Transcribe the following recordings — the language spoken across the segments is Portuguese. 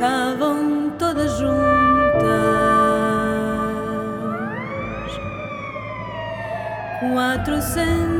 estavam todas juntas. Quatrocentas brumas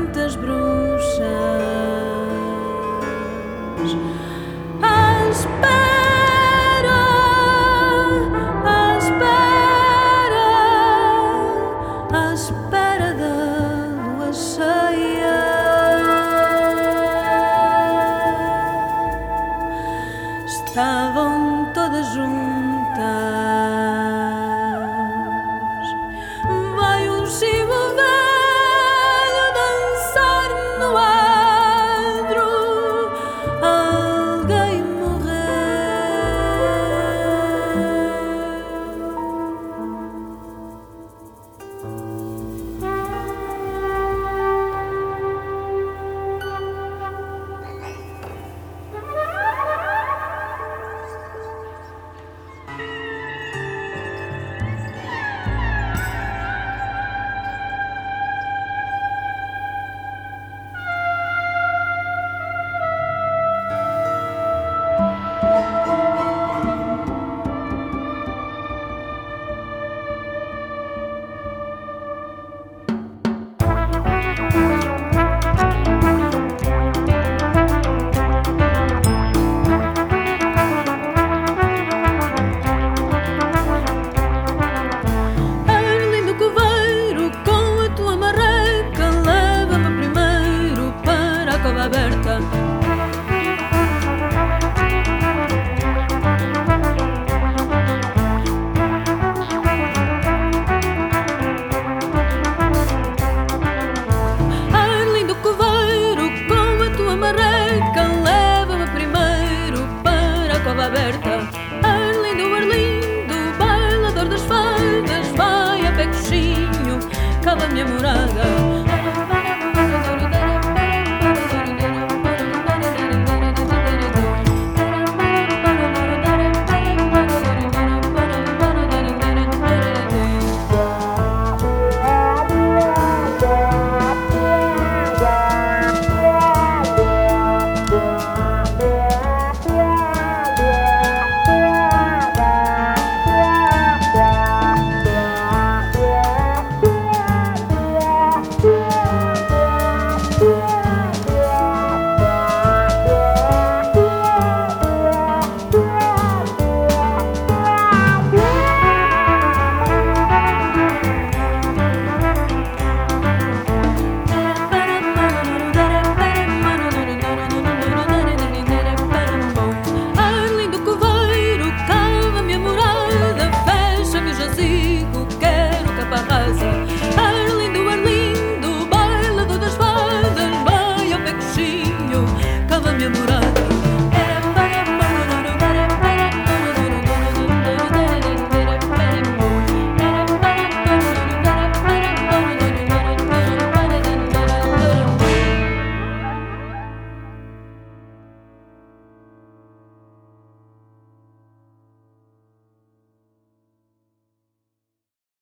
dejaba mi amorada